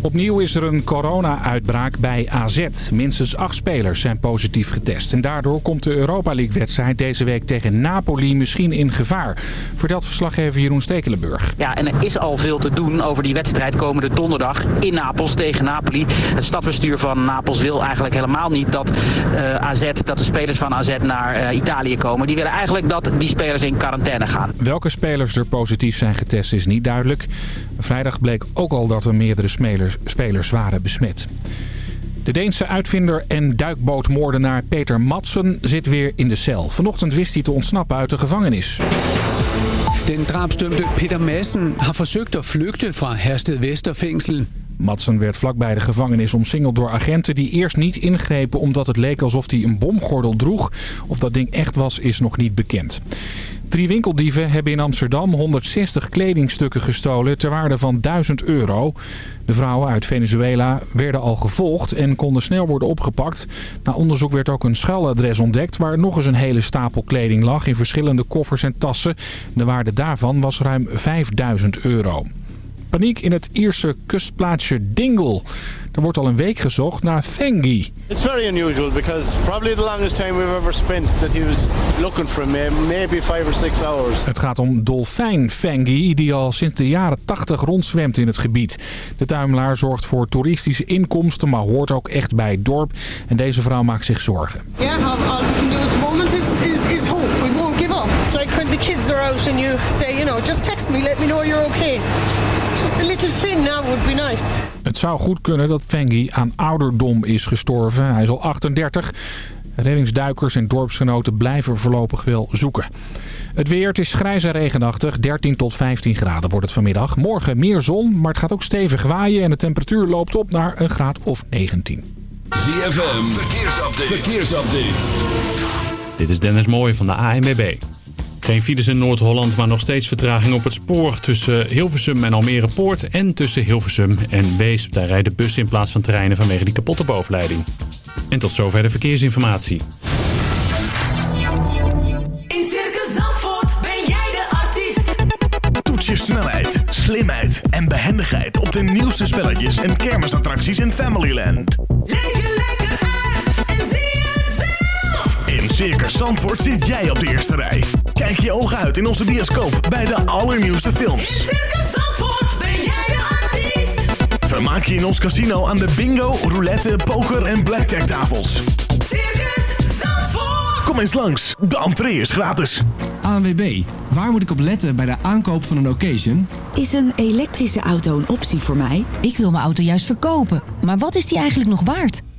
Opnieuw is er een corona-uitbraak bij AZ. Minstens acht spelers zijn positief getest. En daardoor komt de Europa League-wedstrijd deze week tegen Napoli misschien in gevaar. Vertelt verslaggever Jeroen Stekelenburg. Ja, en er is al veel te doen over die wedstrijd komende donderdag in Napels tegen Napoli. Het stadsbestuur van Napels wil eigenlijk helemaal niet dat uh, AZ, dat de spelers van AZ naar uh, Italië komen. Die willen eigenlijk dat die spelers in quarantaine gaan. Welke spelers er positief zijn getest is niet duidelijk. Vrijdag bleek ook al dat er meerdere spelers spelers waren besmet. De Deense uitvinder en duikbootmoordenaar Peter Madsen zit weer in de cel. Vanochtend wist hij te ontsnappen uit de gevangenis. De drabsdømte Peter Madsen har forsøgt at flygte fra Hersted Vesterfængsel. Madsen werd vlakbij de gevangenis omsingeld door agenten die eerst niet ingrepen omdat het leek alsof hij een bomgordel droeg. Of dat ding echt was is nog niet bekend. Drie winkeldieven hebben in Amsterdam 160 kledingstukken gestolen ter waarde van 1000 euro. De vrouwen uit Venezuela werden al gevolgd en konden snel worden opgepakt. Na onderzoek werd ook een schuiladres ontdekt waar nog eens een hele stapel kleding lag in verschillende koffers en tassen. De waarde daarvan was ruim 5000 euro. Paniek in het Ierse kustplaatsje Dingle. Er wordt al een week gezocht naar Fengi. It's very unusual because probably the longest time we've ever spent that he was looking for him, maybe five or six hours. Het gaat om dolfijn Fengi die al sinds de jaren 80 rondzwemt in het gebied. De tuimelaar zorgt voor toeristische inkomsten, maar hoort ook echt bij het dorp. En deze vrouw maakt zich zorgen. Yeah, all, all we can do at the moment is, is, is hope. We won't give up. It's like when the kids are out and you say, you know, just text me, let me know you're okay. Little now would be nice. Het zou goed kunnen dat Fengi aan ouderdom is gestorven. Hij is al 38. Reddingsduikers en dorpsgenoten blijven voorlopig wel zoeken. Het weer, het is grijs en regenachtig. 13 tot 15 graden wordt het vanmiddag. Morgen meer zon, maar het gaat ook stevig waaien en de temperatuur loopt op naar een graad of 19. ZFM, verkeersupdate. verkeersupdate. Dit is Dennis Mooij van de ANWB. Geen files in Noord-Holland, maar nog steeds vertraging op het spoor tussen Hilversum en Almere Poort en tussen Hilversum en Weesp. Daar rijden bussen in plaats van treinen vanwege die kapotte bovenleiding. En tot zover de verkeersinformatie. In Circus Zandvoort ben jij de artiest. Toets je snelheid, slimheid en behendigheid op de nieuwste spelletjes en kermisattracties in Familyland. Leef je lekker Circus Zandvoort zit jij op de eerste rij. Kijk je ogen uit in onze bioscoop bij de allernieuwste In films. Circus Zandvoort ben jij de artiest. Vermaak je in ons casino aan de bingo, roulette, poker en blackjack tafels. Circus Zandvoort. Kom eens langs, de entree is gratis. ANWB, waar moet ik op letten bij de aankoop van een occasion? Is een elektrische auto een optie voor mij? Ik wil mijn auto juist verkopen. Maar wat is die eigenlijk nog waard?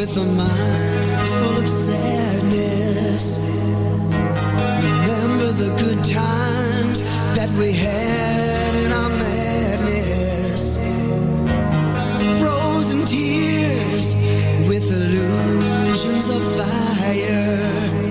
With a mind full of sadness. Remember the good times that we had in our madness. Frozen tears with illusions of fire.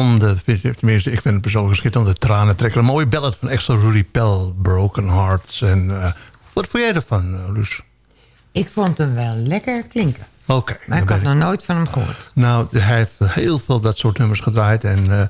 Schitterende, tenminste ik vind het persoonlijk een schitterende tranentrekker. Een mooie ballad van extra Rudy Pell, Broken Hearts. En, eh, wat vond jij ervan, uh, Luus? Ik vond hem wel lekker klinken. Oké. Maar ik had nog nooit van hem gehoord. Nou, hij heeft heel veel dat soort nummers gedraaid. En eh,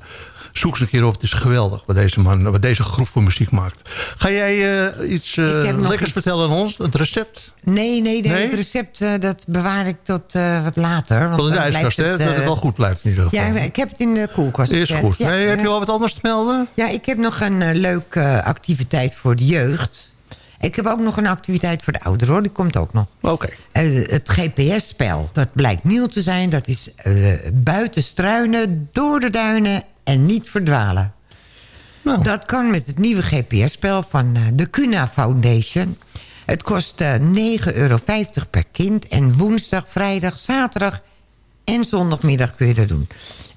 zoek ze een keer op. Het is geweldig wat deze man, wat deze groep voor muziek maakt. Ga jij eh, iets eh, lekkers iets- vertellen aan ons? Het recept? Nee, nee, nee, Nee? het recept eh, dat bewaar ik tot wat later. want Tot in de ijskast, hè? Dat het wel goed blijft in ieder geval. Ja, ik heb het in de koelkast Is goed. Ja, nee, heb je al wat anders te melden? Ja, ik heb nog een leuke activiteit voor de jeugd. Ik heb ook nog een activiteit voor de ouderen, hoor. Die komt ook nog. Oké. Het GPS-spel, dat blijkt nieuw te zijn. Dat is buiten struinen, door de duinen en niet verdwalen. Nou. Dat kan met het nieuwe GPS-spel van eh, de Cuna Foundation. Het kost eh 9,50 euro per kind. En woensdag, vrijdag, zaterdag en zondagmiddag kun je dat doen.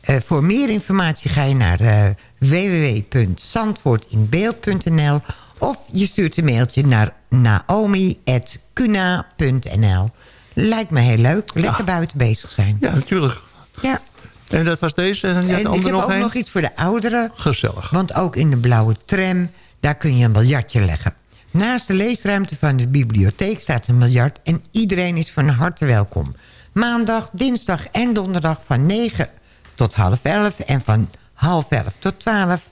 Eh, voor meer informatie ga je naar eh www.zandvoortinbeeld.nl of je stuurt een mailtje naar naomi.cuna.nl. Lijkt me heel leuk. Lekker buiten bezig zijn. Ja, natuurlijk. Ja. En dat was deze? En, ik heb nog ook nog iets voor de ouderen. Gezellig. Want ook in de blauwe tram, daar kun je een biljartje leggen. Naast de leesruimte van de bibliotheek staat een biljart... en iedereen is van harte welkom. Maandag, dinsdag en donderdag van 9 tot half 11... en van half 11 tot 12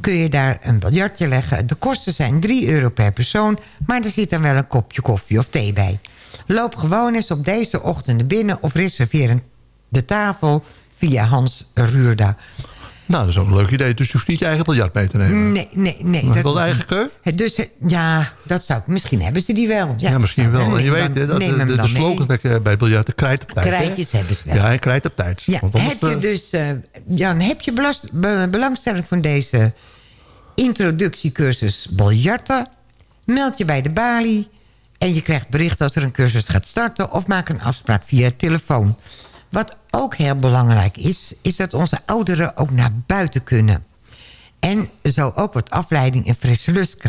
kun je daar een biljartje leggen. De kosten zijn 3 euro per persoon... maar er zit dan wel een kopje koffie of thee bij. Loop gewoon eens op deze ochtenden binnen... of reserveer de tafel via Hans Ruurda. Nou, dat is ook een leuk idee. Dus je hoeft niet je eigen biljart mee te nemen. Nee, nee, nee. Maar wel de eigen keu? Dus eh, ja, dat zou ik. Misschien hebben ze die wel. Ja, Ja, misschien wel. En je weet, hè, dat neem de, de, de slogan bij, bij het biljart, de krijt op tijd. hè? Krijtjes hebben ze wel. Ja, hij krijt op tijd. Ja, heb je eh, dus, eh, Jan, heb je belast- be- belangstelling van deze introductiecursus biljarten? Meld je bij de balie en je krijgt bericht als er een cursus gaat starten... of maak een afspraak via telefoon. Wat ook heel belangrijk is, is dat onze ouderen ook naar buiten kunnen. En zo ook wat afleiding en frisse, lust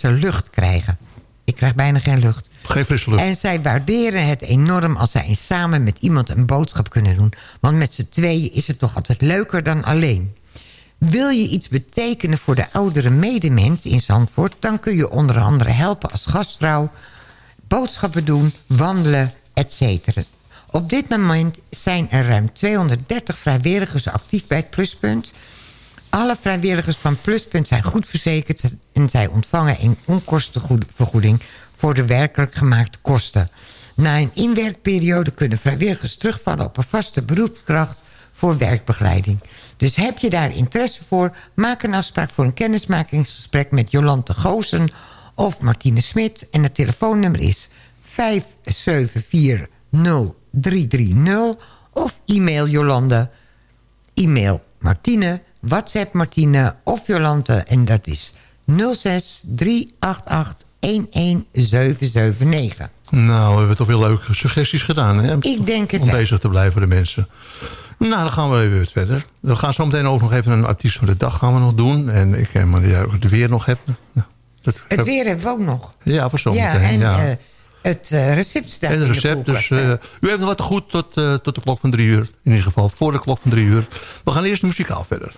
lucht krijgen. Ik krijg bijna geen lucht. Geen frisse lucht. En zij waarderen het enorm als zij samen met iemand een boodschap kunnen doen. Want met z'n tweeën is het toch altijd leuker dan alleen. Wil je iets betekenen voor de oudere medemens in Zandvoort... dan kun je onder andere helpen als gastvrouw... boodschappen doen, wandelen, etc. Op dit moment zijn er ruim 230 vrijwilligers actief bij het Pluspunt... Alle vrijwilligers van Pluspunt zijn goed verzekerd... en zij ontvangen een onkostenvergoeding voor de werkelijk gemaakte kosten. Na een inwerkperiode kunnen vrijwilligers terugvallen op een vaste beroepskracht voor werkbegeleiding. Dus heb je daar interesse voor, maak een afspraak voor een kennismakingsgesprek met Jolante Goosen of Martine Smit. En het telefoonnummer is 5740330 of e-mail Jolande, e-mail Martine, WhatsApp Martine of Jolante en dat is 06 388 11779. Nou, we hebben toch weer leuke suggesties gedaan. Hè? Ik denk het Om wel. bezig te blijven, de mensen. Nou, dan gaan we even weer verder. We gaan zo meteen ook nog even een artiest van de dag gaan we nog doen. En ik heb maar ja, het weer nog hebben. Nou, dat, Het weer hebben we ook nog. Ja, voor zo Ja, en ja. eh, het eh, recept staat En het recept, dus koelkast, eh, u heeft nog wat te goed tot, eh, tot de klok van drie uur. In ieder geval voor de klok van drie uur. We gaan eerst muzikaal verder.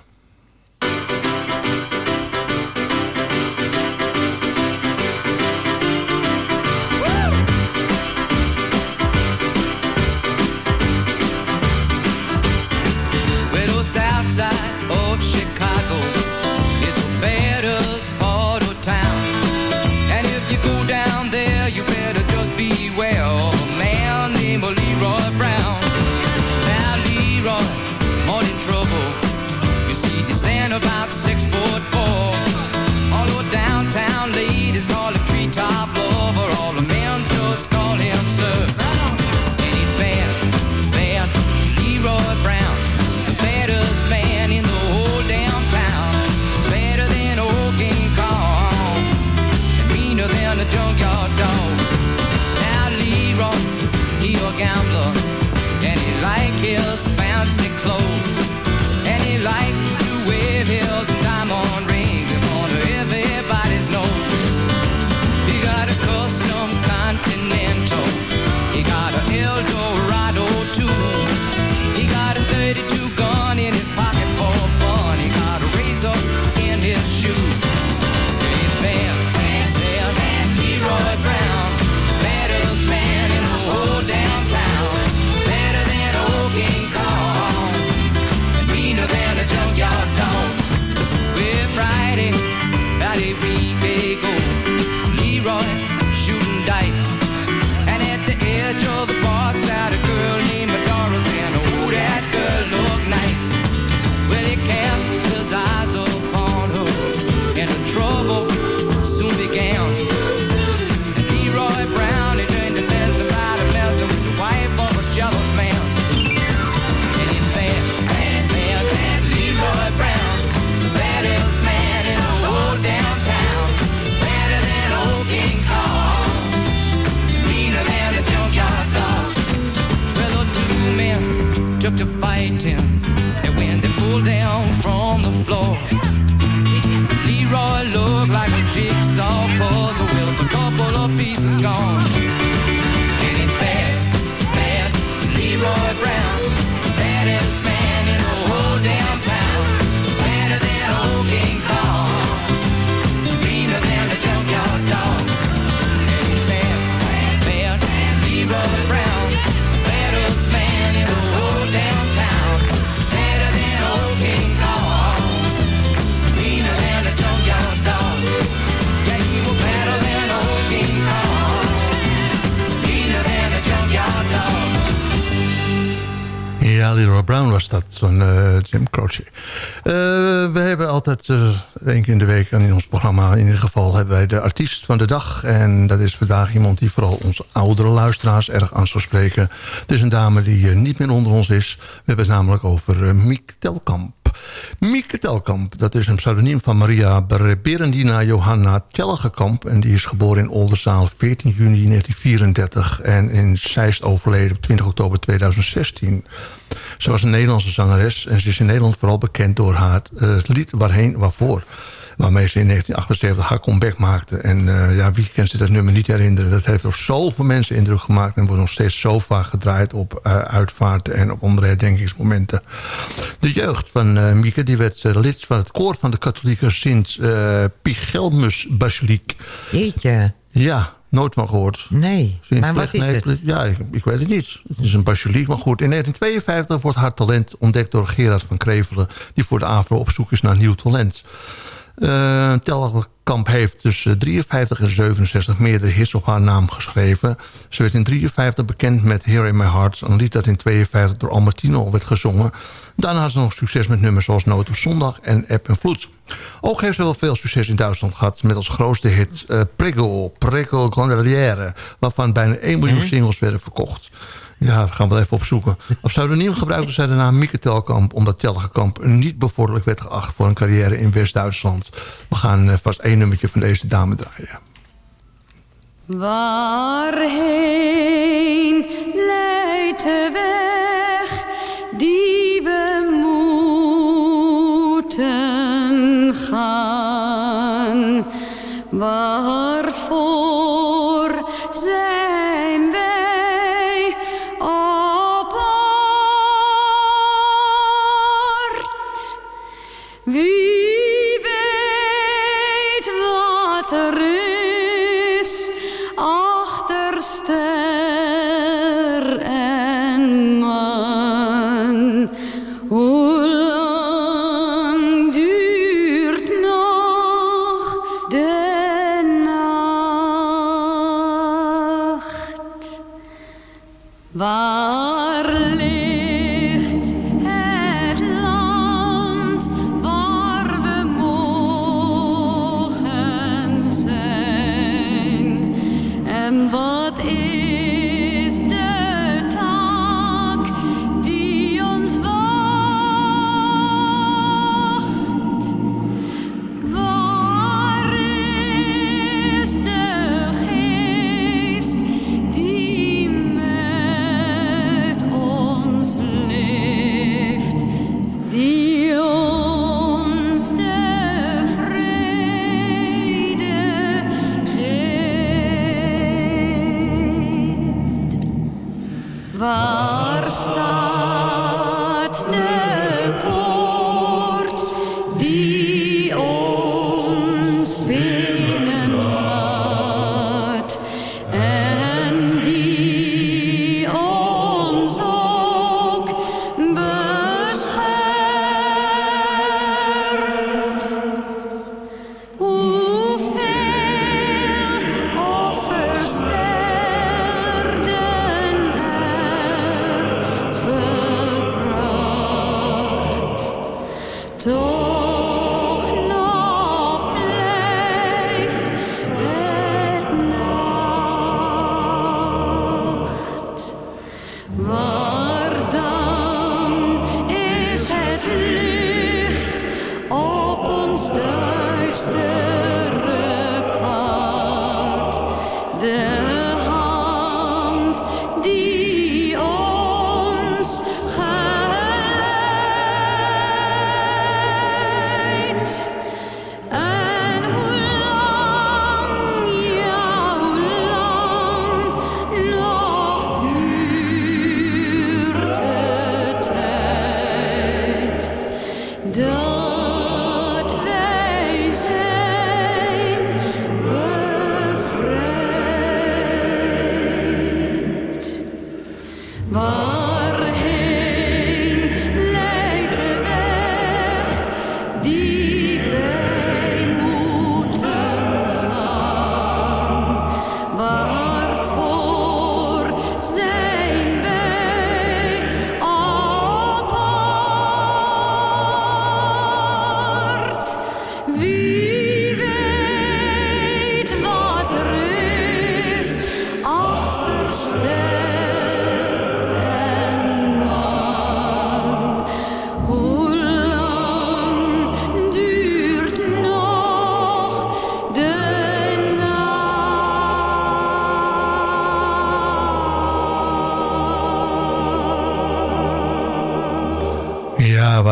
Van eh, Jim Croce. Eh, we hebben altijd uh, één keer in de week, in ons programma in ieder geval... hebben wij de artiest van de dag. En dat is vandaag iemand die vooral onze oudere luisteraars erg aan zou spreken. Het is een dame die niet meer onder ons is. We hebben het namelijk over Miek Telkamp. Mieke Telkamp, dat is een pseudoniem van Maria Berendina Johanna Telgekamp. En die is geboren in Oldenzaal 14 juni 1934 en in Zeist overleden op 20 oktober 2016. Ze was een Nederlandse zangeres en ze is in Nederland vooral bekend door haar uh, lied Waarheen Waarvoor waarmee ze in 1978 haar comeback maakte. En uh, ja, wie kan zich dat nummer niet herinneren? Dat heeft op zoveel mensen indruk gemaakt... en wordt nog steeds zo vaak gedraaid op uh, uitvaarten... en op andere herdenkingsmomenten. De jeugd van uh, Mieke die werd lid van het koor van de katholieke Sint Pichelmus Basiliek. Jeetje. Ja, nooit van gehoord. Nee, Sint maar wat is het? Ja, ik, ik, weet het niet. Het is een basiliek, maar goed. In 1952 wordt haar talent ontdekt door Gerard van Krevelen... die voor de AVRO op zoek is naar nieuw talent. Uh, Telkamp heeft tussen 53 en 67 meerdere hits op haar naam geschreven. Ze werd in 53 bekend met Here in My Heart. Een lied dat in 52 door Albertino werd gezongen. Daarna had ze nog succes met nummers zoals Noot op Zondag en App en Vloed. Ook heeft ze wel veel succes in Duitsland gehad... met als grootste hit uh, Prego, Prego Gondoliere... waarvan bijna 1 miljoen singles werden verkocht. Ja, dat gaan we even opzoeken. Op pseudoniem gebruikte zij de naam Mieke Telkamp... omdat Telkamp niet bevorderlijk werd geacht... voor een carrière in West-Duitsland. We gaan uh, vast één nummertje van deze dame draaien. Waarheen leidt de weg die we moeten gaan? Waarvoor ons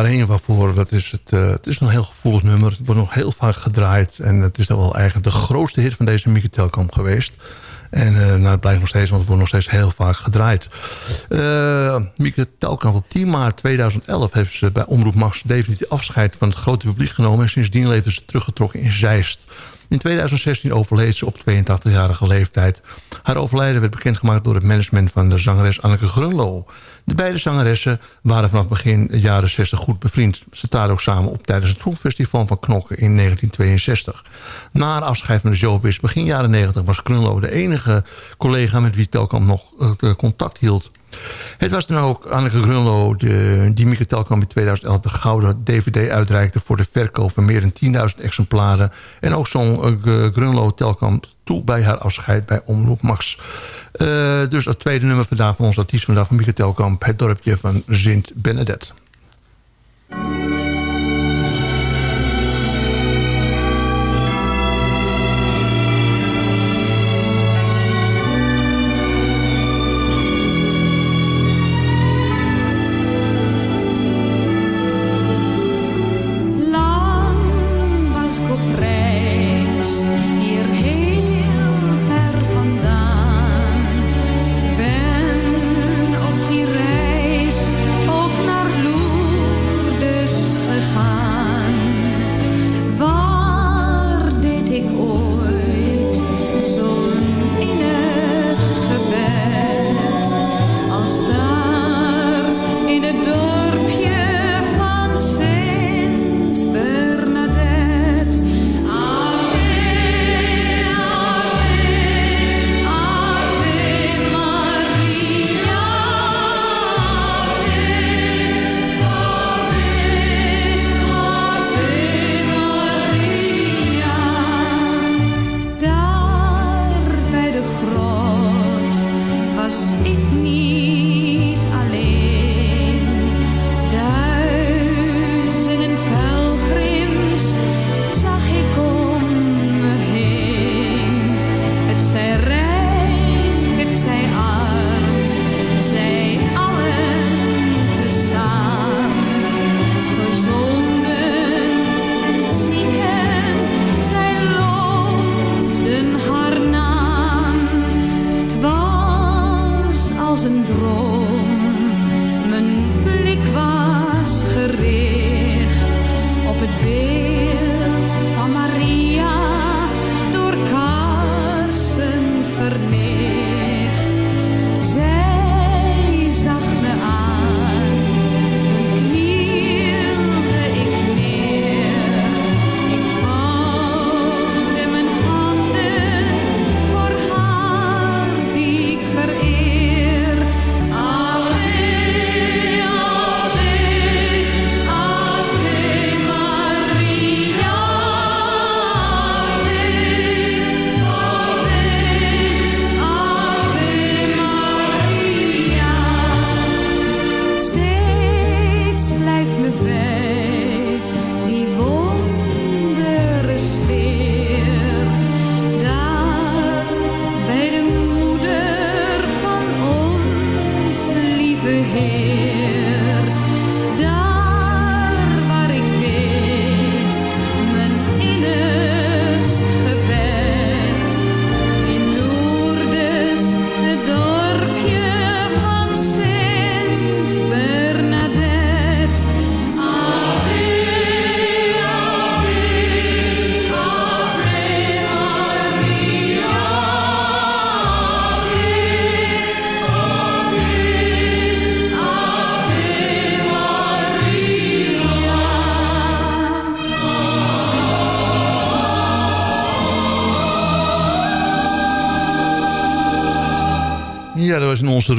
waarheen waarvoor. Dat is het, eh, het is een heel gevoelig nummer. Het wordt nog heel vaak gedraaid. En het is dan wel eigenlijk de grootste hit van deze Mieke Telkamp geweest. En eh, nou, het blijft nog steeds, want het wordt nog steeds heel vaak gedraaid. Eh Mieke Telkamp op 10 maart 2011 heeft ze bij Omroep Max definitief afscheid van het grote publiek genomen. En sindsdien leefde ze teruggetrokken in Zeist. In 2016 overleed ze op 82-jarige leeftijd. Haar overlijden werd bekendgemaakt door het management van de zangeres Anneke Grunlo. De beide zangeressen waren vanaf begin jaren 60 goed bevriend. Ze traden ook samen op tijdens het Songfestival van Knokken in 1962. Na afscheid van de showbiz begin jaren 90 was Grunlo de enige collega met wie Telkamp nog eh, contact hield. Het was dan ook Anneke Grunlo die Mieke Telkamp in 2011 de gouden DVD uitreikte... voor de verkoop van meer dan 10.000 exemplaren. En ook zong eh, Grunlo Telkamp toe bij haar afscheid bij Omroep Max. Eh, dus het tweede nummer vandaag van onze artiest vandaag van Mieke Telkamp... het dorpje van Sint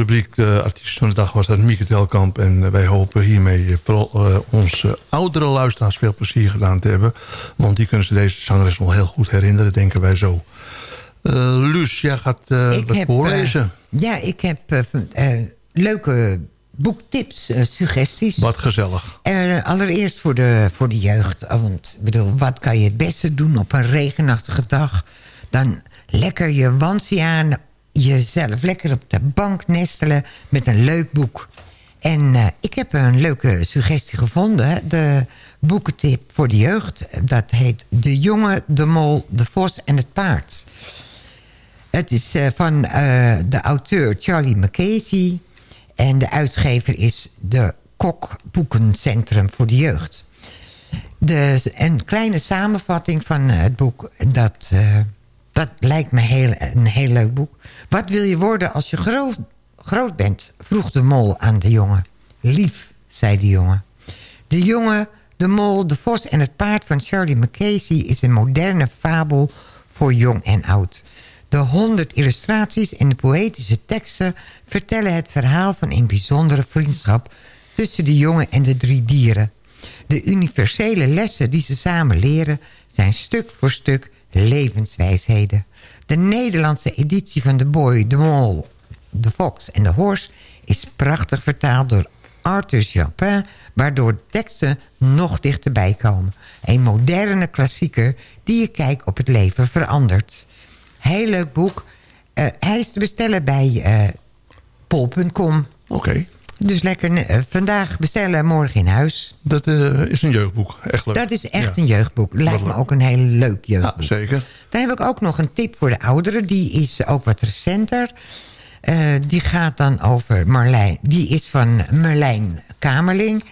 rubriek de artiest van de dag was dat Mieke Telkamp. En eh, wij hopen hiermee eh, vooral eh, onze oudere luisteraars veel plezier gedaan te hebben. Want die kunnen ze deze zangeres nog heel goed herinneren, denken wij zo. Eh Luus, jij gaat eh heb, voorlezen. eh, ja, ik heb eh, eh, leuke boektips, eh, suggesties. wat gezellig. Eh, allereerst voor de, voor de jeugd. Oh, Want bedoel, wat kan je het beste doen op een regenachtige dag? Dan lekker je wansie aan, jezelf lekker op de bank nestelen met een leuk boek. En eh, ik heb een leuke suggestie gevonden. De boekentip voor de jeugd. Dat heet De jongen, de mol, de vos en het paard. Het is eh, van eh, de auteur Charlie McCasey. En de uitgever is de Kok Boekencentrum voor de Jeugd. De, een kleine samenvatting van het boek. Dat, dat lijkt me heel, een heel leuk boek. Wat wil je worden als je groot, bent? Vroeg de mol aan de jongen. Lief, zei de jongen. De jongen, de mol, de vos en het paard van Charlie McCasey... is een moderne fabel voor jong en oud. De honderd illustraties en de poëtische teksten... vertellen het verhaal van een bijzondere vriendschap... tussen de jongen en de drie dieren. De universele lessen die ze samen leren... zijn stuk voor stuk levenswijsheden. De Nederlandse editie van The Boy, The Mol, The Fox en The Horse... is prachtig vertaald door Arthur Japin... waardoor teksten nog dichterbij komen. Een moderne klassieker die je kijk op het leven verandert. Heel leuk boek. Eh, hij is te bestellen bij eh pol.com. Oké. Dus lekker eh, vandaag bestellen, morgen in huis. Dat eh, is een jeugdboek, echt leuk. Dat is echt Ja. een jeugdboek. Lijkt me ook een heel leuk jeugdboek. Ja, zeker. Dan heb ik ook nog een tip voor de ouderen. Die is ook wat recenter. Eh, die gaat dan over Marlijn. Die is van Merlijn Kamerling.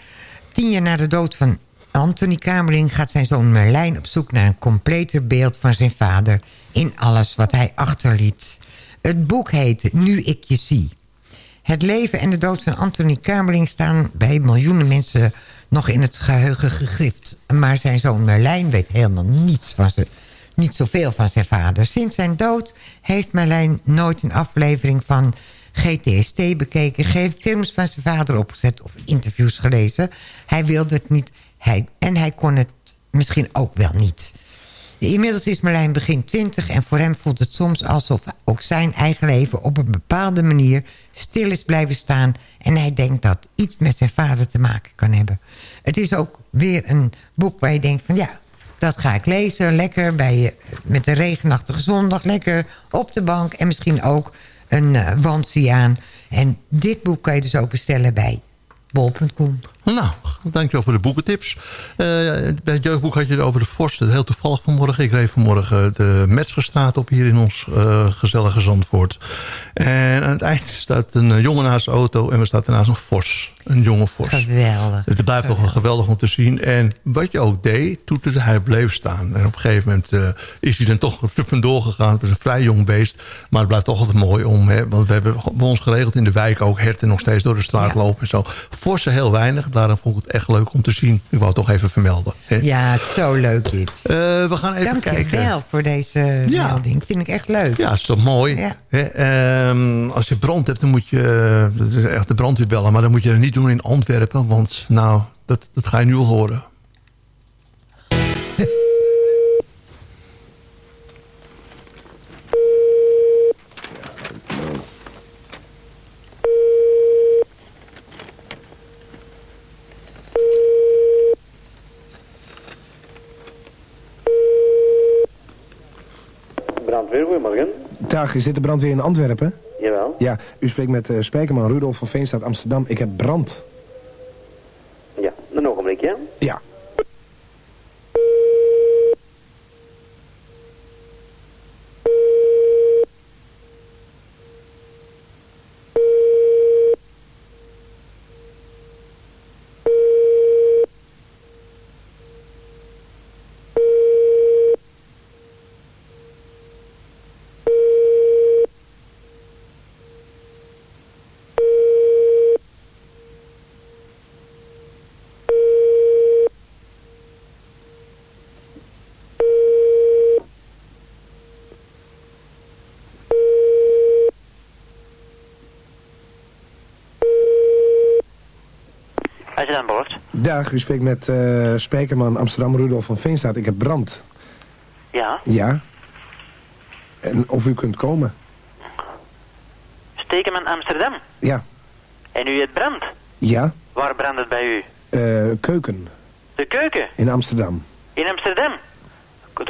Tien jaar na de dood van Anthony Kamerling... gaat zijn zoon Merlijn op zoek naar een completer beeld van zijn vader... in alles wat hij achterliet. Het boek heet Nu ik je zie. Het leven en de dood van Anthony Kamerling staan bij miljoenen mensen nog in het geheugen gegrift. Maar zijn zoon Merlijn weet helemaal niets van zijn, niet zoveel van zijn vader. Sinds zijn dood heeft Merlijn nooit een aflevering van GTST bekeken... geen films van zijn vader opgezet of interviews gelezen. Hij wilde het niet hij, en hij kon het misschien ook wel niet. Inmiddels is Marlijn begin 20 en voor hem voelt het soms alsof ook zijn eigen leven op een bepaalde manier stil is blijven staan. En hij denkt dat iets met zijn vader te maken kan hebben. Het is ook weer een boek waar je denkt van ja, dat ga ik lezen. Lekker bij met een regenachtige zondag, lekker op de bank en misschien ook een uh, aan. En dit boek kan je dus ook bestellen bij bol.com. Nou, dankjewel voor de boekentips. Eh, bij het jeugdboek had je het over de vorst. Heel toevallig vanmorgen. Ik reed vanmorgen de Metzgerstraat op hier in ons eh, gezellige Zandvoort. En aan het eind staat een eh, jongen naast de auto en er staat daarnaast een vos. Een jonge vos. Geweldig. Het blijft toch wel geweldig om te zien. En wat je ook deed, toeterde hij bleef staan. En op een gegeven moment is hij dan toch vandoor gegaan. Het was een vrij jong beest. Maar het blijft toch altijd mooi om. Hè, want we hebben bij ons geregeld in de wijk ook herten nog steeds door de straat lopen. En zo. Vossen heel weinig. Daarom vond ik het echt leuk om te zien. Ik wou het toch even vermelden. Hè. Ja, zo leuk dit. Eh, we gaan even Dank kijken. je wel voor deze Ja. melding. Vind ik echt leuk. Ja, is toch mooi. Ja. Hè, ehm, als je brand hebt, dan moet je dat is echt de brandweer bellen. Maar dan moet je dat niet doen in Antwerpen. Want nou, dat, dat ga je nu al horen. Goedemorgen. Dag, is dit de brandweer in Antwerpen? Jawel. Ja, u spreekt met eh Spijkerman Rudolf van Veenstad Amsterdam. Ik heb brand. Ja, een ogenblikje. Ja. Dan boord. Dag, u spreekt met eh Spijkerman Amsterdam Rudolf van Veenstad. Ik heb brand. Ja, Ja. En of u kunt komen. steken in Amsterdam. Ja. En u het brand. Ja. Waar brandt het bij u? Eh, keuken. De keuken. In Amsterdam. In Amsterdam.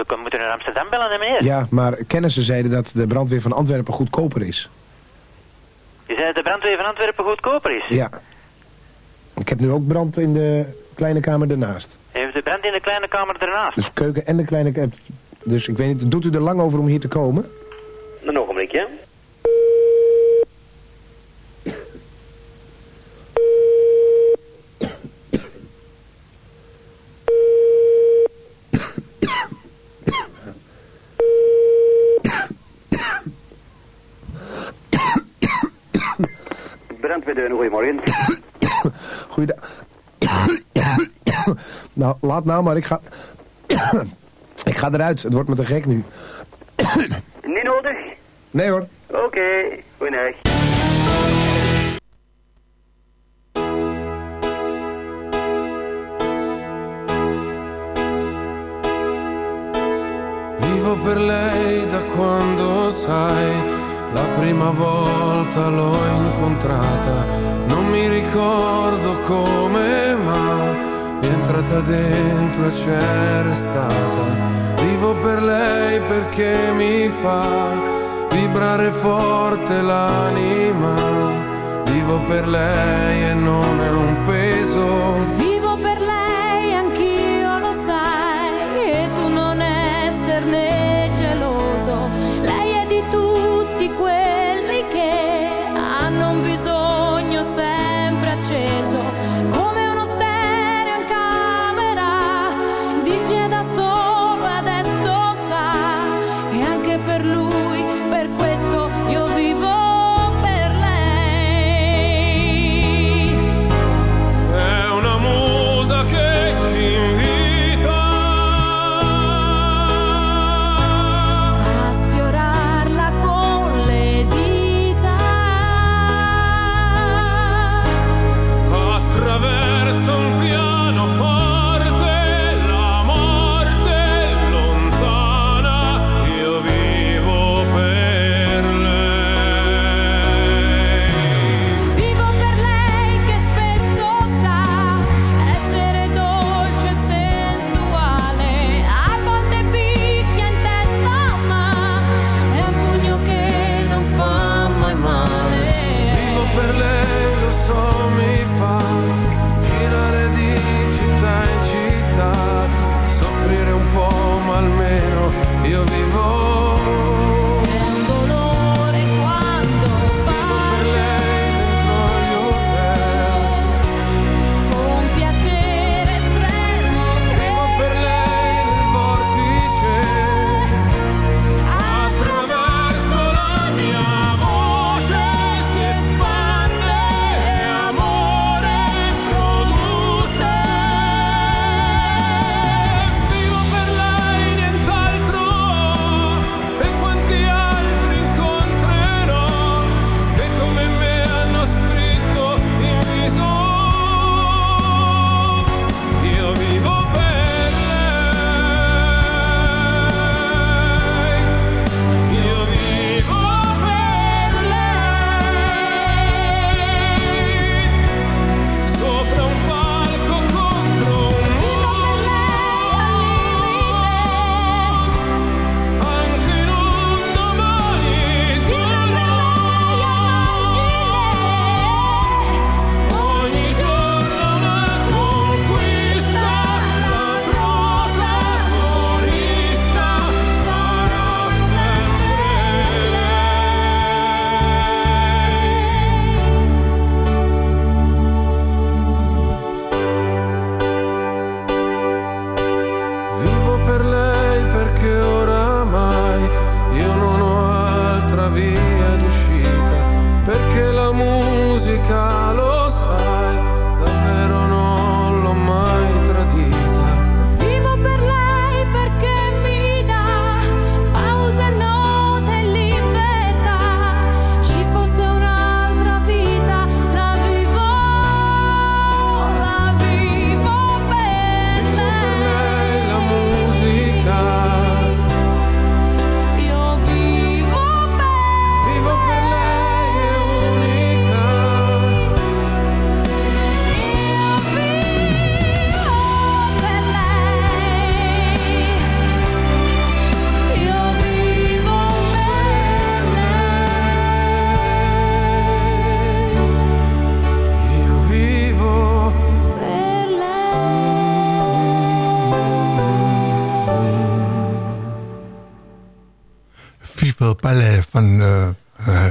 Dan moeten we naar Amsterdam bellen, hè, meneer. Ja, maar kennissen zeiden dat de brandweer van Antwerpen goedkoper is. Je zei dat de brandweer van Antwerpen goedkoper is. Ja. Ik heb nu ook brand in de kleine kamer ernaast. Heeft u brand in de kleine kamer ernaast? Dus keuken en de kleine kamer. Dus ik weet niet, doet u er lang over om hier te komen? Een ogenblikje. Brandweer goedemorgen. Nou, laat nou maar, ik ga... ik ga eruit, het wordt me te gek nu. Niet nodig? Nee hoor. Oké, goeiedag. Vivo per lei da quando sai, la prima volta l'ho incontrata, non mi ricordo come entrata dentro e c'è restata. Vivo per lei perché mi fa vibrare forte l'anima, vivo per lei e non è un peso. Vivo per lei, anch'io lo sai, e tu non esserne geloso. Lei è di tutti quelli che hanno un bisogno sempre acceso,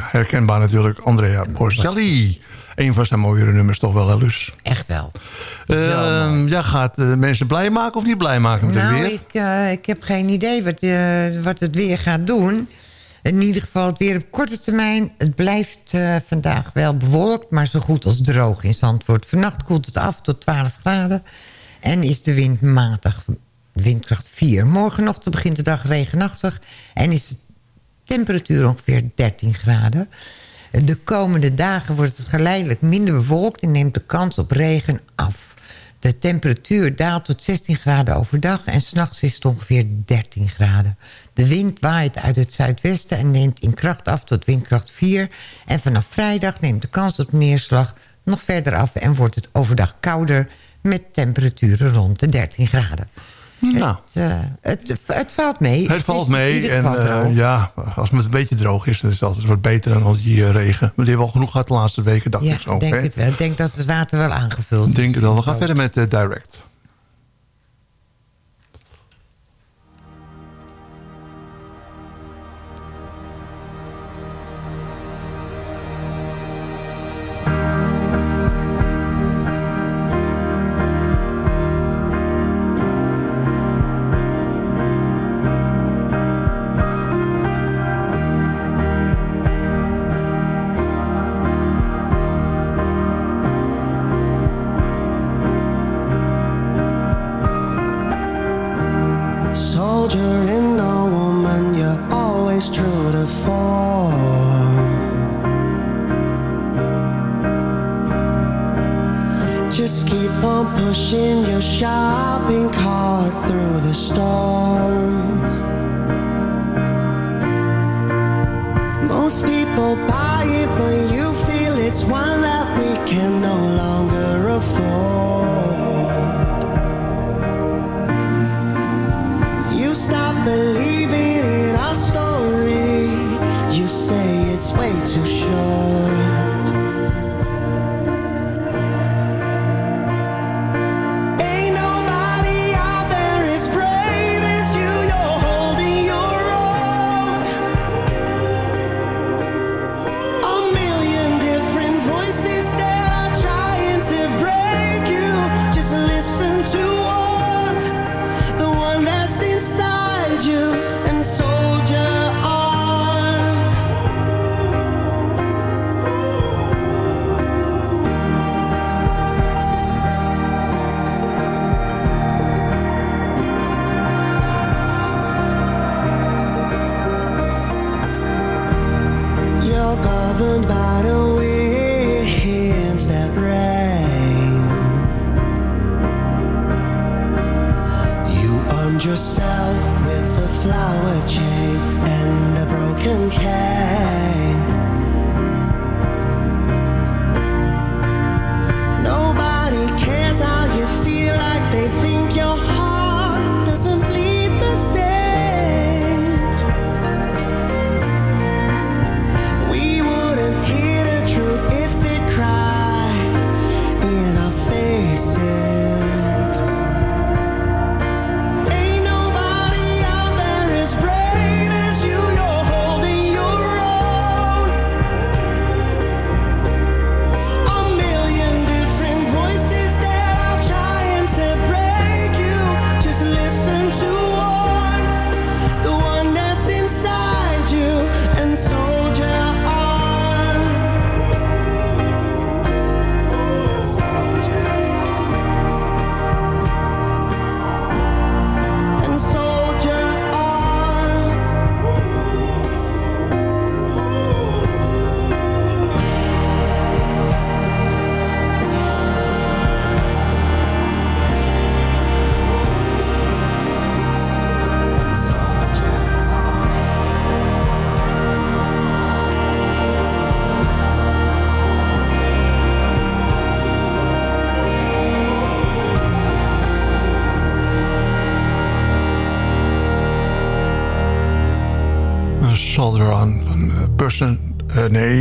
herkenbaar natuurlijk Andrea Bocelli. Een van zijn mooiere nummers toch wel, hè, Luus? Echt wel. Uh, ja, gaat eh, mensen blij maken of niet blij maken met het Nou, weer? ik, eh, ik heb geen idee wat, eh, wat het weer gaat doen. In ieder geval het weer op korte termijn. Het blijft eh, vandaag wel bewolkt, maar zo goed als droog in Zandvoort. Vannacht koelt het af tot 12 graden. En is de wind matig, windkracht 4. Morgenochtend begint de dag regenachtig. En is de temperatuur ongeveer 13 graden. De komende dagen wordt het geleidelijk minder bewolkt... en neemt de kans op regen af. De temperatuur daalt tot 16 graden overdag... en s'nachts is het ongeveer 13 graden. De wind waait uit het zuidwesten en neemt in kracht af tot windkracht 4. En vanaf vrijdag neemt de kans op neerslag nog verder af... en wordt het overdag kouder met temperaturen rond de 13 graden. Nou. Het, eh, het, het valt mee. Het valt is mee. En eh, ja, als het een beetje droog is, dan is het altijd wat beter dan al die eh, regen. Maar die hebben we al genoeg gehad de laatste weken, dacht Ja, ik zo. denk hè? het wel. Ik denk dat het water wel aangevuld Ik denk het wel. We gaan verder met Direct.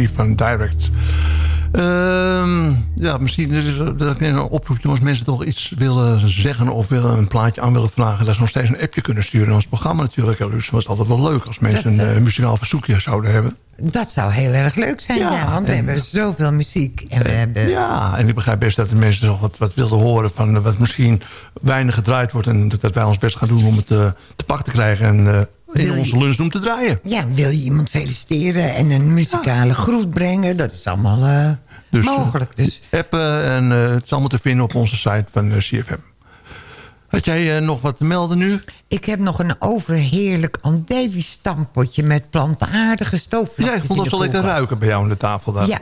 Van eh, eh, Direct. Ehm, ja, misschien dat ik een oproep doe als mensen toch iets willen zeggen... of willen een plaatje aan willen vragen... dat ze nog steeds een appje kunnen sturen in ons programma natuurlijk. Dus het was altijd wel leuk als mensen Dat, een eh, muzikaal verzoekje zouden hebben. Dat zou heel erg leuk zijn, ja. Ja, want we en- hebben zoveel muziek. En we hebben... Ja, en ik begrijp best dat de mensen nog wat, wat wilden horen... van eh, wat misschien weinig gedraaid wordt... en dat, wij ons best gaan doen om het eh, te pak te krijgen... en eh, in Wil je- onze lunchroom te draaien. Ja, wil je iemand feliciteren en een muzikale groet brengen? Dat is allemaal eh, Dus, eh, mogelijk. Dus Appen en eh, het is allemaal te vinden op onze site van CFM. Had jij nog wat te melden nu? ik heb nog een overheerlijk andijvie stampotje... met plantaardige stoofvlakjes Ja, ik vond dat zo lekker ruiken bij jou aan de tafel daar. Ja.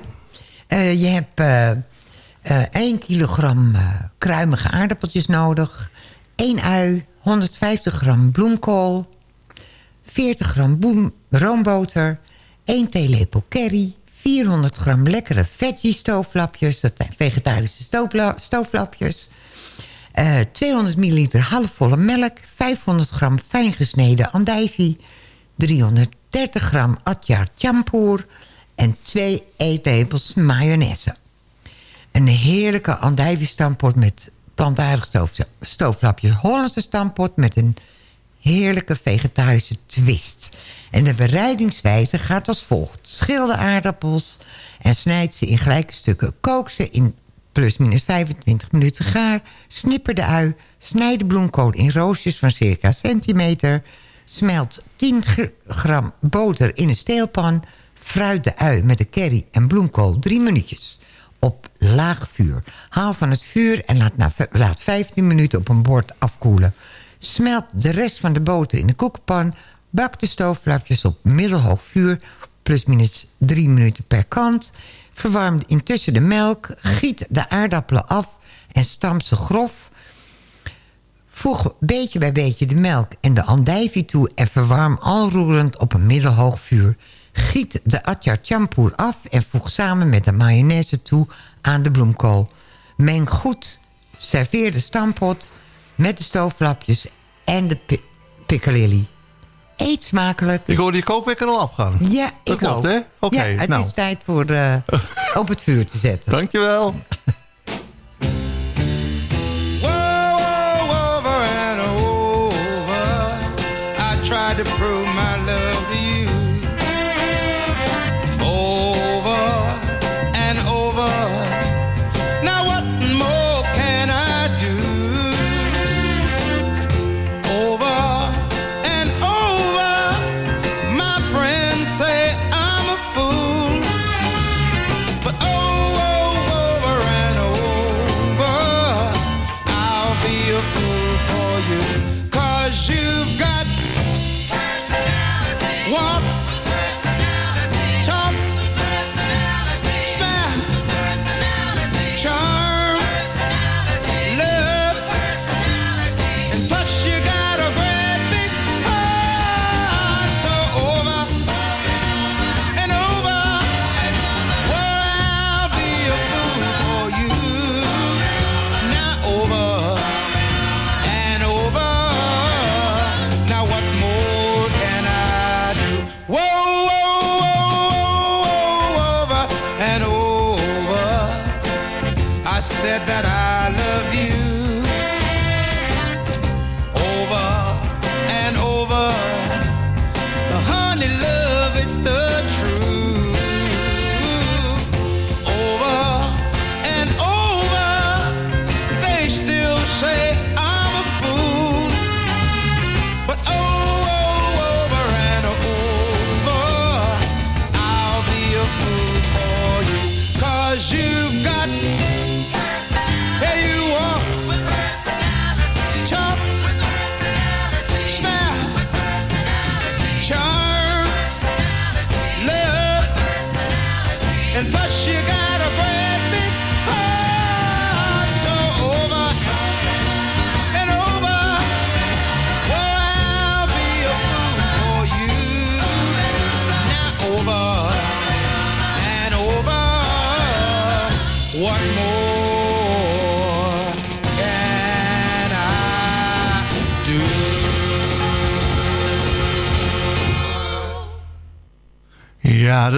Je hebt eh 1 kilogram kruimige aardappeltjes nodig. 1 ui, 150 gram bloemkool. 40 gram roomboter. 1 theelepel curry. 400 gram lekkere veggie stooflapjes. Dat zijn vegetarische stoofla- stooflapjes. Eh, 200 milliliter halfvolle melk. 500 gram fijn gesneden andijvie. 330 gram atjar champoer. En 2 eetlepels mayonaise. Een heerlijke andijviestampot met plantaardig stoof, stooflapjes. Hollandse stampot met een heerlijke vegetarische twist. En de bereidingswijze gaat als volgt. Schil de aardappels en snijd ze in gelijke stukken. Kook ze in plus minus 25 minuten gaar. Snipper de ui. Snijd de bloemkool in roosjes van circa centimeter. Smelt 10 g- gram boter in een steelpan. Fruit de ui met de curry en bloemkool 3 minuutjes. Op laag vuur. Haal van het vuur en laat, na, laat 15 minuten op een bord afkoelen. Smelt de rest van de boter in de koekenpan. Bak de stooflapjes op middelhoog vuur. Plus minus 3 minuten per kant. Verwarm intussen de melk. Giet de aardappelen af en stamp ze grof. Voeg beetje bij beetje de melk en de andijvie toe... en verwarm alroerend op een middelhoog vuur. Giet de atjar af en voeg samen met de mayonaise toe aan de bloemkool. Meng goed, serveer de stampot met de stooflapjes en de pi piccalilli. Eet smakelijk. Ik hoorde die kookwekker al afgaan. Ja, Dat ik klopt, ook. hè? Oké, ja, het nou. is tijd voor eh, op het vuur te zetten. Dankjewel. over and over. I tried to prove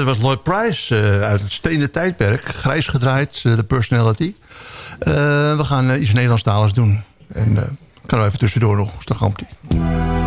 dat was Lloyd Price eh, uit het stenen tijdperk. Grijs gedraaid, eh, de personality. Eh, we gaan iets Nederlandstaligs doen. En kan er even tussendoor nog, dus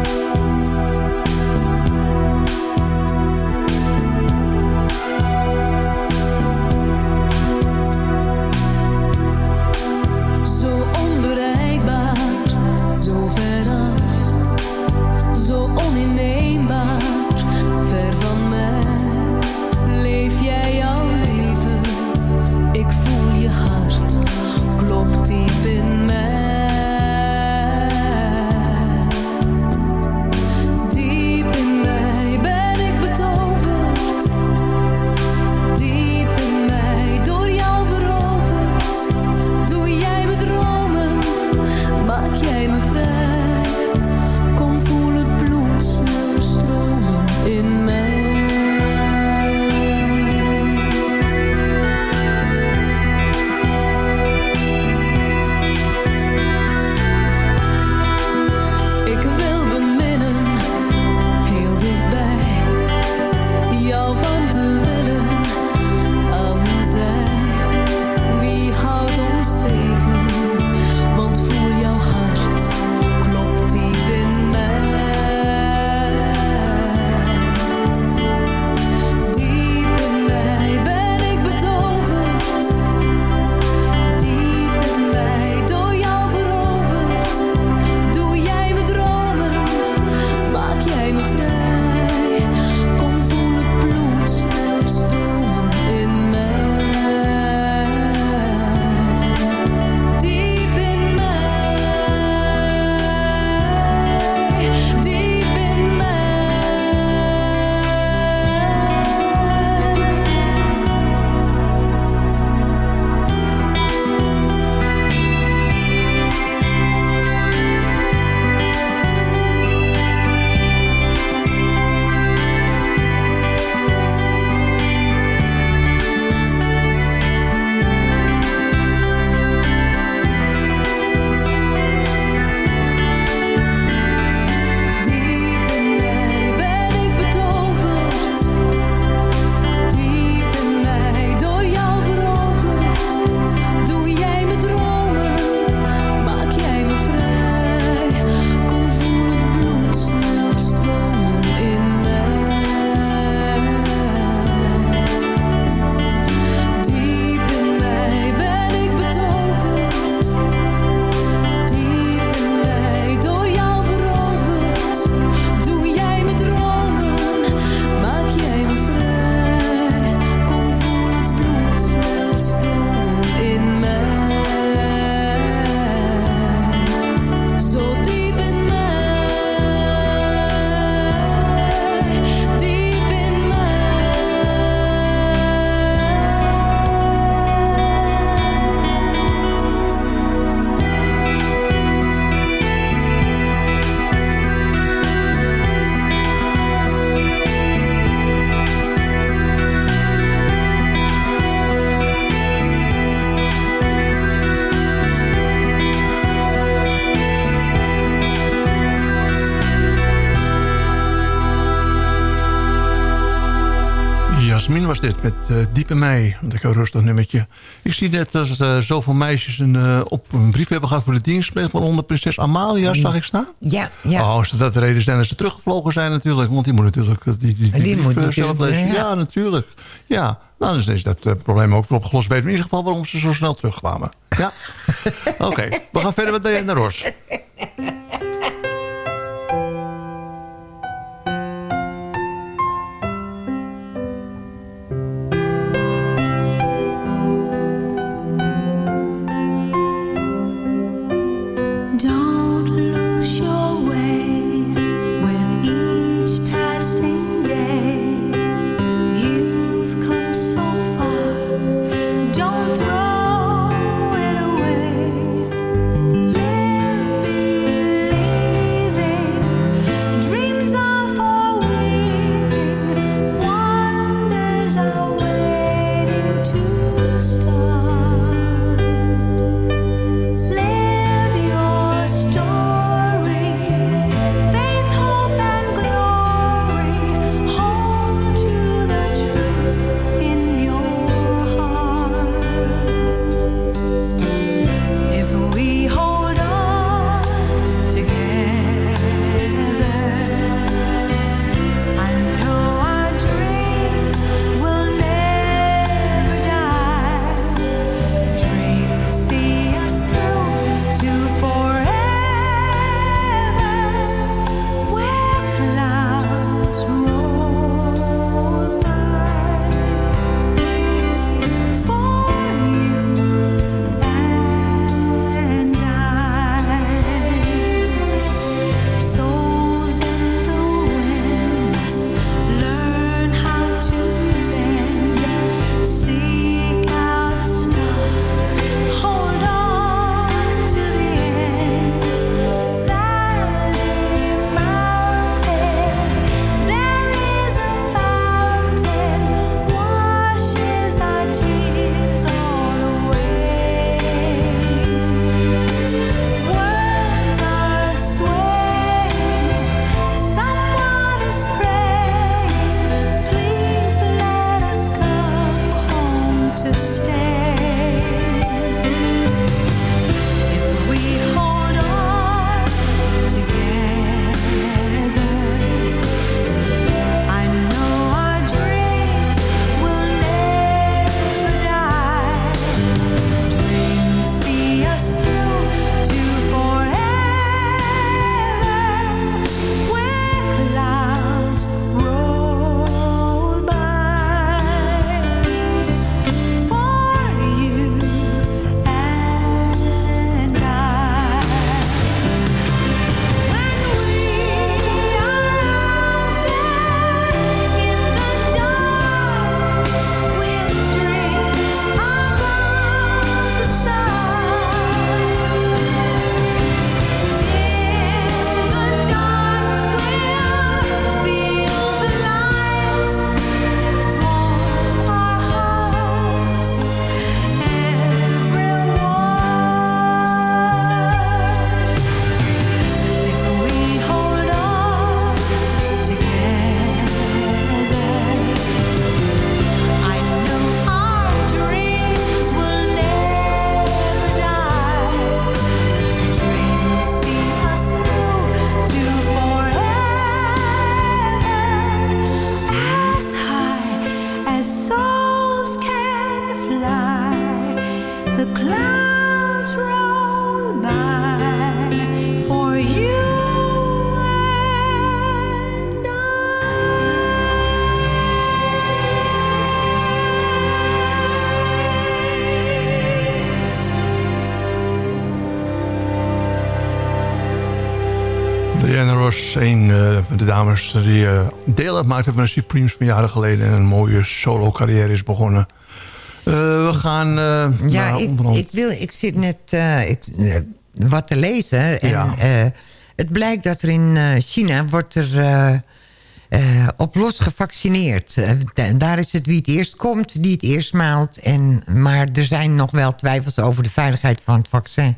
Met eh Diepe Mei. Een lekker rustig nummertje. Ik zie net dat eh, zoveel meisjes een, eh, op een brief hebben gehad voor de dienst. Waaronder prinses Amalia, zag ik staan. Ja, ja. Oh, als dat de reden zijn dat ze teruggevlogen zijn natuurlijk. Want die moet natuurlijk eh, die, die, die, Die moet eh, zelf lezen. ja. Ja, natuurlijk. Ja, nou, dus is dat eh, probleem ook opgelost. Weet in ieder geval waarom ze zo snel terugkwamen. Ja. Oké, we gaan verder met Diana Ross. Dames die eh, deel uitmaakte van de Supremes van jaren geleden... en een mooie solo-carrière is begonnen. Eh, we gaan eh, Ja, ik, ik, wil, ik zit net eh, ik, eh, wat te lezen. En Ja. eh, het blijkt dat er in eh, China wordt er eh, eh, op los gevaccineerd. Eh, da- daar is het wie het eerst komt, die het eerst maalt. En, maar er zijn nog wel twijfels over de veiligheid van het vaccin.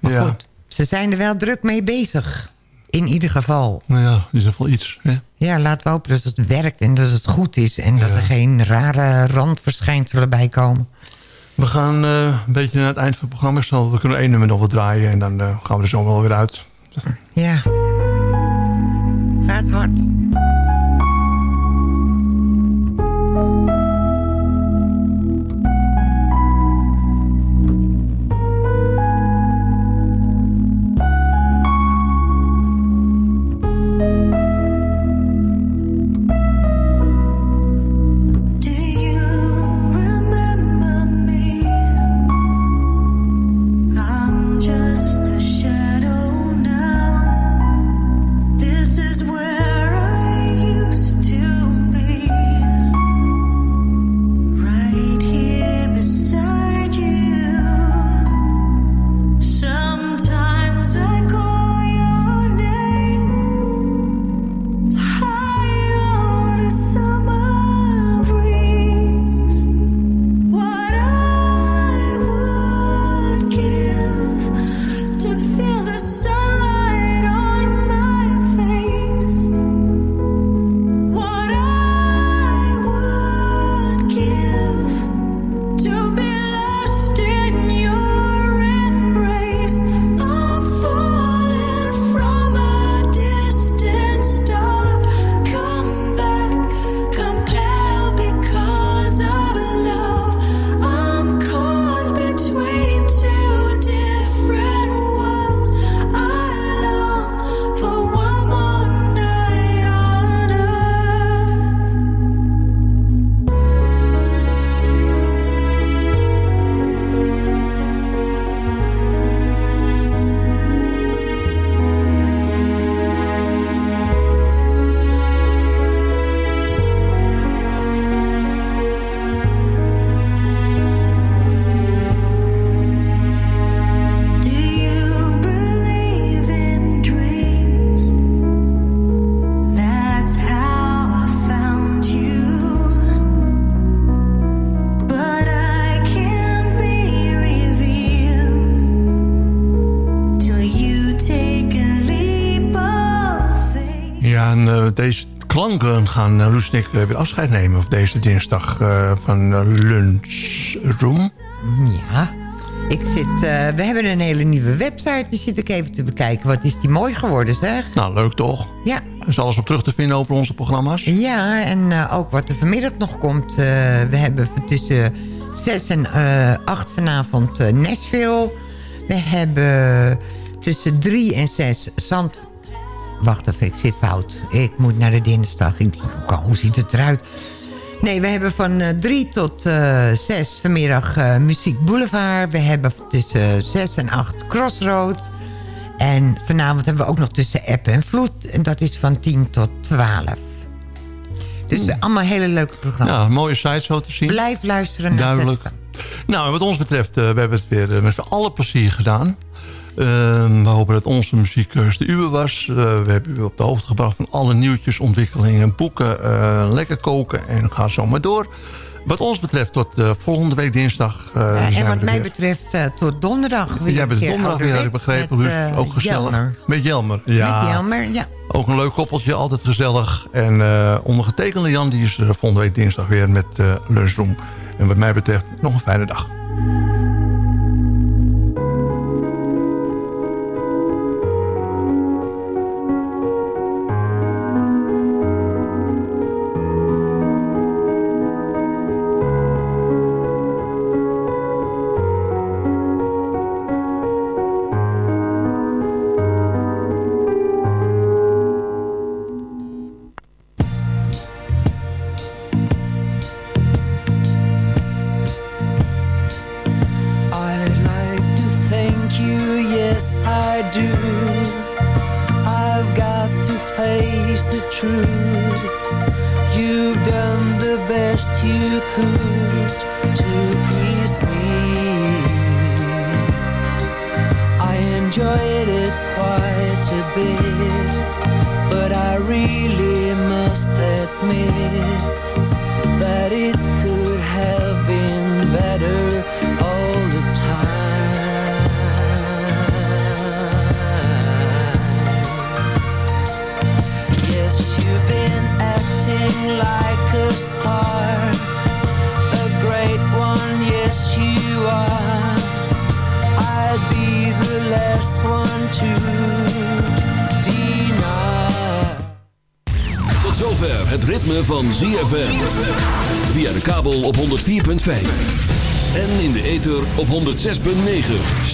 Maar Ja. goed, ze zijn er wel druk mee bezig. In ieder geval. Nou ja, in ieder geval iets. Hè? Ja, laten we hopen dat het werkt en dat het goed is. En dat er geen rare randverschijnselen bij komen. We gaan eh, een beetje naar het eind van het programma. Stel, we kunnen één nummer nog wat draaien en dan eh, gaan we er zo wel weer uit. Ja. Gaat hard. Klanken gaan uh, Loes en ik eh, weer afscheid nemen op deze dinsdag eh, van eh, Lunchroom. Ja. Ik zit, eh, we hebben een hele nieuwe website. Die zit ik even te bekijken. Wat is die mooi geworden, zeg. Nou, leuk toch? Ja. Er is alles op terug te vinden over onze programma's. Ja, en eh, ook wat er vanmiddag nog komt. eh, we hebben tussen 6 en eh 8 vanavond eh, Nashville. We hebben tussen 3 en 6 Zand... Wacht even, ik zit fout. Ik moet naar de dinsdag. Ik denk, hoe, ziet het eruit? Nee, we hebben van 3 tot eh 6 vanmiddag eh, Muziek Boulevard. We hebben tussen 6 en 8 Crossroad. En vanavond hebben we ook nog tussen app en vloed. En dat is van 10 tot 12. Dus allemaal hele leuke programma's. Ja, mooie site zo te zien. Blijf luisteren naar Duidelijk. Nou, en wat ons betreft, eh, we hebben het weer eh, met alle plezier gedaan. Ehm, we hopen dat onze muziekkeus de uwe was. Eh, we hebben u op de hoogte gebracht van alle nieuwtjes, ontwikkelingen, boeken. eh, lekker koken en ga zo maar door. Wat ons betreft tot eh, volgende week dinsdag. eh, Ja, en wat mij weer. betreft eh, tot donderdag weer. Jij bent donderdag weer, ik begrepen. met, eh, ook gezellig. Jelmer. Met Jelmer. Ja. Met Jelmer, ja. Ook een leuk koppeltje, altijd gezellig. En eh ondergetekende Jan, die is eh, volgende week dinsdag weer met eh Lunchroom. En wat mij betreft nog een fijne dag.